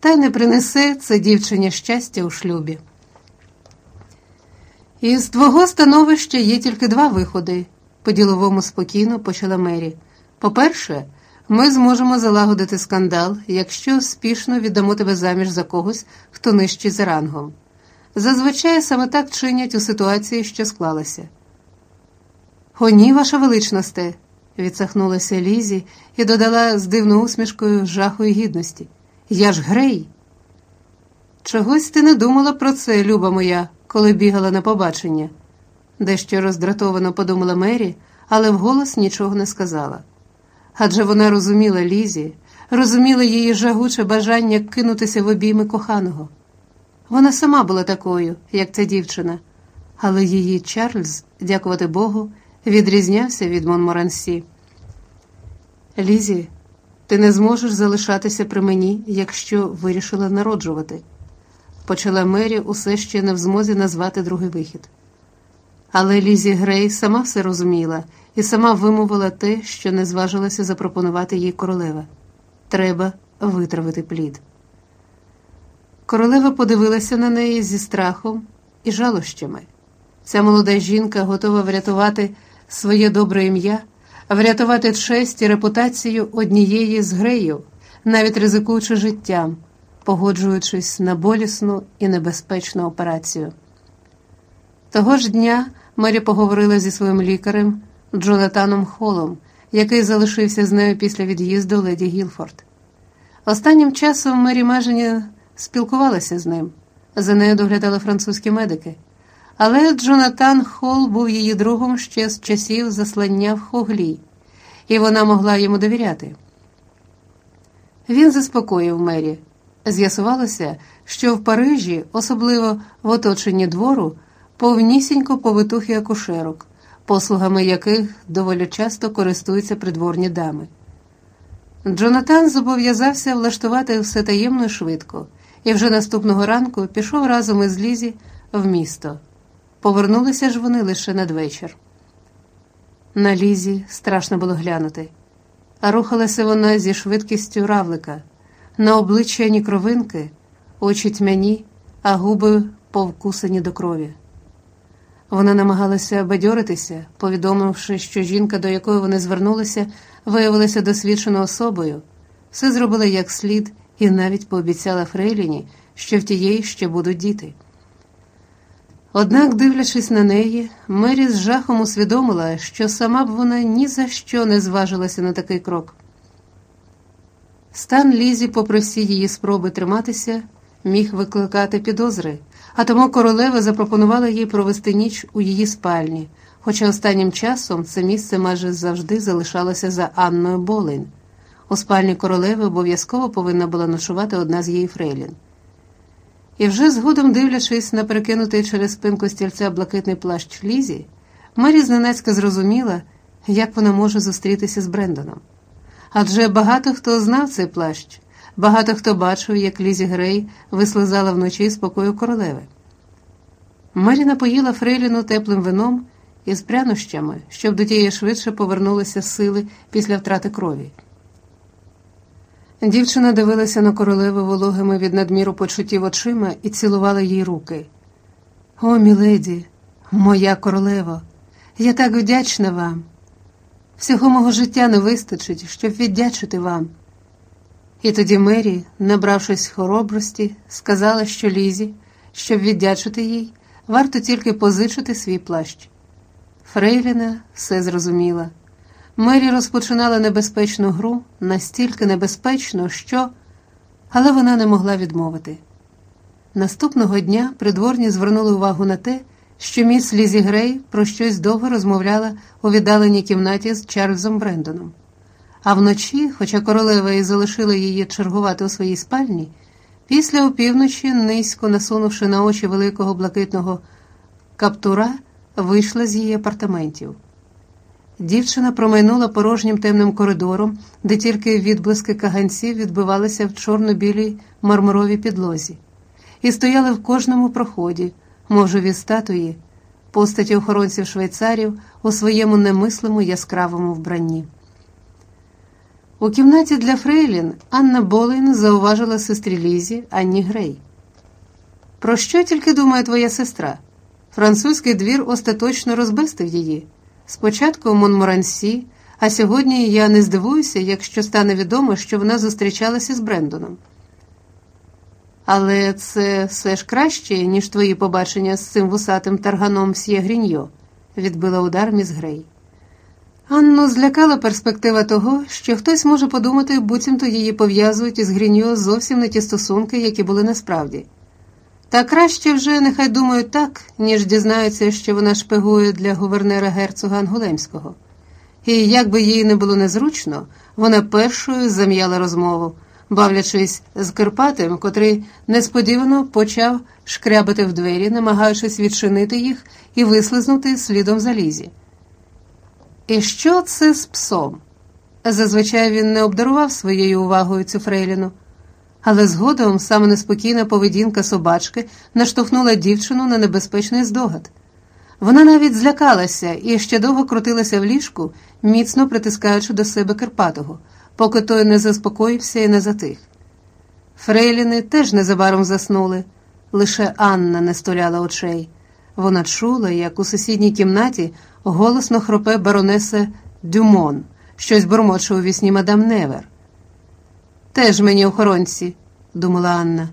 та й не принесе це дівчині щастя у шлюбі. Із твого становища є тільки два виходи, по діловому спокійно почала Мері. По-перше, ми зможемо залагодити скандал, якщо спішно віддамо тебе заміж за когось, хто нижчий за рангом. Зазвичай саме так чинять у ситуації, що склалася. О, ні, ваша величносте, відсахнулася Лізі і додала з дивною усмішкою жаху і гідності. Я ж грей. Чогось ти не думала про це, люба моя, коли бігала на побачення, дещо роздратовано подумала Мері, але вголос нічого не сказала. Адже вона розуміла Лізі, розуміла її жагуче бажання кинутися в обійми коханого. Вона сама була такою, як ця дівчина, але її Чарльз, дякувати Богу, відрізнявся від Монморансі. Лізі, ти не зможеш залишатися при мені, якщо вирішила народжувати, почала Мері усе ще не в змозі назвати другий вихід. Але Лізі Грей сама все розуміла і сама вимовила те, що не зважилася запропонувати їй королева треба витравити плід. Королева подивилася на неї зі страхом і жалощами. Ця молода жінка готова врятувати своє добре ім'я, врятувати честь і репутацію однієї з греїв, навіть ризикуючи життям, погоджуючись на болісну і небезпечну операцію. Того ж дня Мері поговорила зі своїм лікарем Джонатаном Холом, який залишився з нею після від'їзду леді Гілфорд. Останнім часом Мері майже спілкувалася з ним. За нею доглядали французькі медики. Але Джонатан Холл був її другом ще з часів заслання в Хоглі, і вона могла йому довіряти. Він заспокоїв Мері. З'ясувалося, що в Парижі, особливо в оточенні двору, повнісінько повитухи акушерок, послугами яких доволі часто користуються придворні дами. Джонатан зобов'язався влаштувати все таємно швидко, і вже наступного ранку пішов разом із Лізі в місто. Повернулися ж вони лише надвечір. На лізі страшно було глянути, рухалася вона зі швидкістю равлика, на обличчя ні кровинки, очі тьмяні, а губи повкусані до крові. Вона намагалася бадьоритися, повідомивши, що жінка, до якої вони звернулися, виявилася досвідченою особою, все зробила як слід і навіть пообіцяла Фрейліні, що в тієї ще будуть діти. Однак, дивлячись на неї, Мері з жахом усвідомила, що сама б вона ні за що не зважилася на такий крок. Стан Лізі, попри всі її спроби триматися, міг викликати підозри, а тому королева запропонувала їй провести ніч у її спальні, хоча останнім часом це місце майже завжди залишалося за Анною Болейн. У спальні королеви обов'язково повинна була ночувати одна з її фрейлін. І вже згодом, дивлячись на перекинутий через спинку стільця блакитний плащ Лізі, Мері зненацька зрозуміла, як вона може зустрітися з Брендоном. Адже багато хто знав цей плащ, багато хто бачив, як Лізі Грей вислизала вночі з покою королеви. Мері напоїла Фрейліну теплим вином і з прянощами, щоб до тієї швидше повернулися сили після втрати крові. Дівчина дивилася на королеву вологими від надміру почуттів очима і цілувала їй руки. О, міледі, моя королево, я так вдячна вам. Всього мого життя не вистачить, щоб віддячити вам. І тоді Мері, набравшись хоробрості, сказала, що Лізі, щоб віддячити їй, варто тільки позичити свій плащ. Фрейліна все зрозуміла. Мері розпочинала небезпечну гру настільки небезпечно, що. Але вона не могла відмовити. Наступного дня придворні звернули увагу на те, що міс Лізі Грей про щось довго розмовляла у віддаленій кімнаті з Чарльзом Брендоном. А вночі, хоча королева і залишила її чергувати у своїй спальні, після опівночі, низько насунувши на очі великого блакитного каптура, вийшла з її апартаментів. Дівчина промайнула порожнім темним коридором, де тільки відблиски каганців відбивалися в чорно-білій мармуровій підлозі, і стояли в кожному проході, мов живі статуї, постаті охоронців швейцарів у своєму немислому яскравому вбранні. У кімнаті для Фрейлін Анна Болейн зауважила сестрі Лізі Анні Грей. Про що тільки думає твоя сестра? Французький двір остаточно розбестив її. Спочатку в Монморансі, а сьогодні я не здивуюся, якщо стане відомо, що вона зустрічалася з Брендоном. Але це все ж краще, ніж твої побачення з цим вусатим тарганом С'є Гріньо, відбила удар міс Грей. Анну злякала перспектива того, що хтось може подумати, буцімто її пов'язують із Гріньо зовсім не ті стосунки, які були насправді. Та краще вже нехай думають так, ніж дізнаються, що вона шпигує для гувернера герцога Ангулемського. І як би їй не було незручно, вона першою зам'яла розмову, бавлячись з Кирпатим, котрий несподівано почав шкрябати в двері, намагаючись відчинити їх і вислизнути слідом за лізі. І що це з псом? Зазвичай він не обдарував своєю увагою цю Фрейліну. Але згодом саме неспокійна поведінка собачки наштовхнула дівчину на небезпечний здогад. Вона навіть злякалася і ще довго крутилася в ліжку, міцно притискаючи до себе Карпатого, поки той не заспокоївся і не затих. Фрейліни теж незабаром заснули, лише Анна не столяла очей. Вона чула, як у сусідній кімнаті голосно хропе баронеса Дюмон, щось бурмоче у вісні мадам Невер. Теж мені охоронці, думала Анна.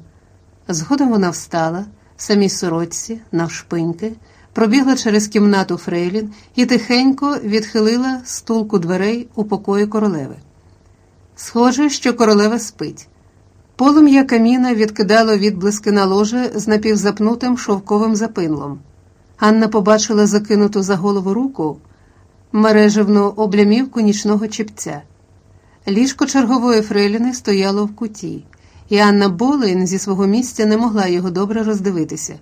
Згодом вона встала, в самій сорочці, навшпиньки, пробігла через кімнату Фрейлін і тихенько відхилила стулку дверей у покої королеви. Схоже, що королева спить. Полум'я каміна відкидало відблиски на ложе з напівзапнутим шовковим запинлом. Анна побачила закинуту за голову руку мережевну облямівку нічного чіпця. Ліжко чергової фрейліни стояло в куті, і Анна Болейн зі свого місця не могла його добре роздивитися.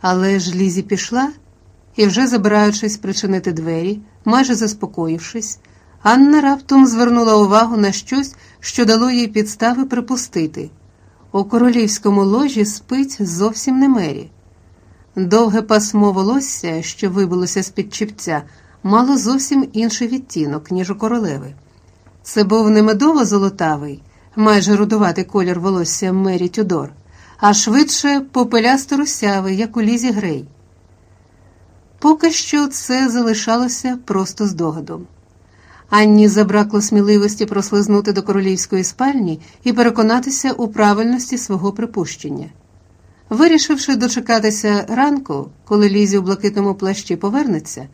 Але ж Лізі пішла і, вже забираючись причинити двері, майже заспокоївшись, Анна раптом звернула увагу на щось, що дало їй підстави припустити. У королівському ложі спить зовсім не мері. Довге пасмо волосся, що вибилося з під чіпця, мало зовсім інший відтінок, ніж у королеви. Це був не медово золотавий, майже рудуватий колір волосся Мері Тюдор, а швидше попелясто русявий, як у лізі грей. Поки що це залишалося просто здогадом. Анні забракло сміливості прослизнути до королівської спальні і переконатися у правильності свого припущення. Вирішивши дочекатися ранку, коли Лізі у блакитному плащі повернеться,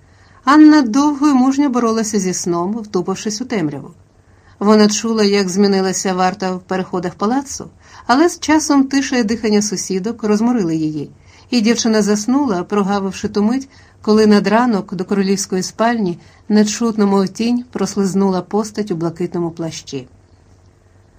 Анна довго і мужньо боролася зі сном, втупившись у темряву. Вона чула, як змінилася варта в переходах палацу, але з часом тиша і дихання сусідок розморили її, і дівчина заснула, прогавивши ту мить, коли над ранок до королівської спальні нечутно, мов тінь, прослизнула постать у блакитному плащі.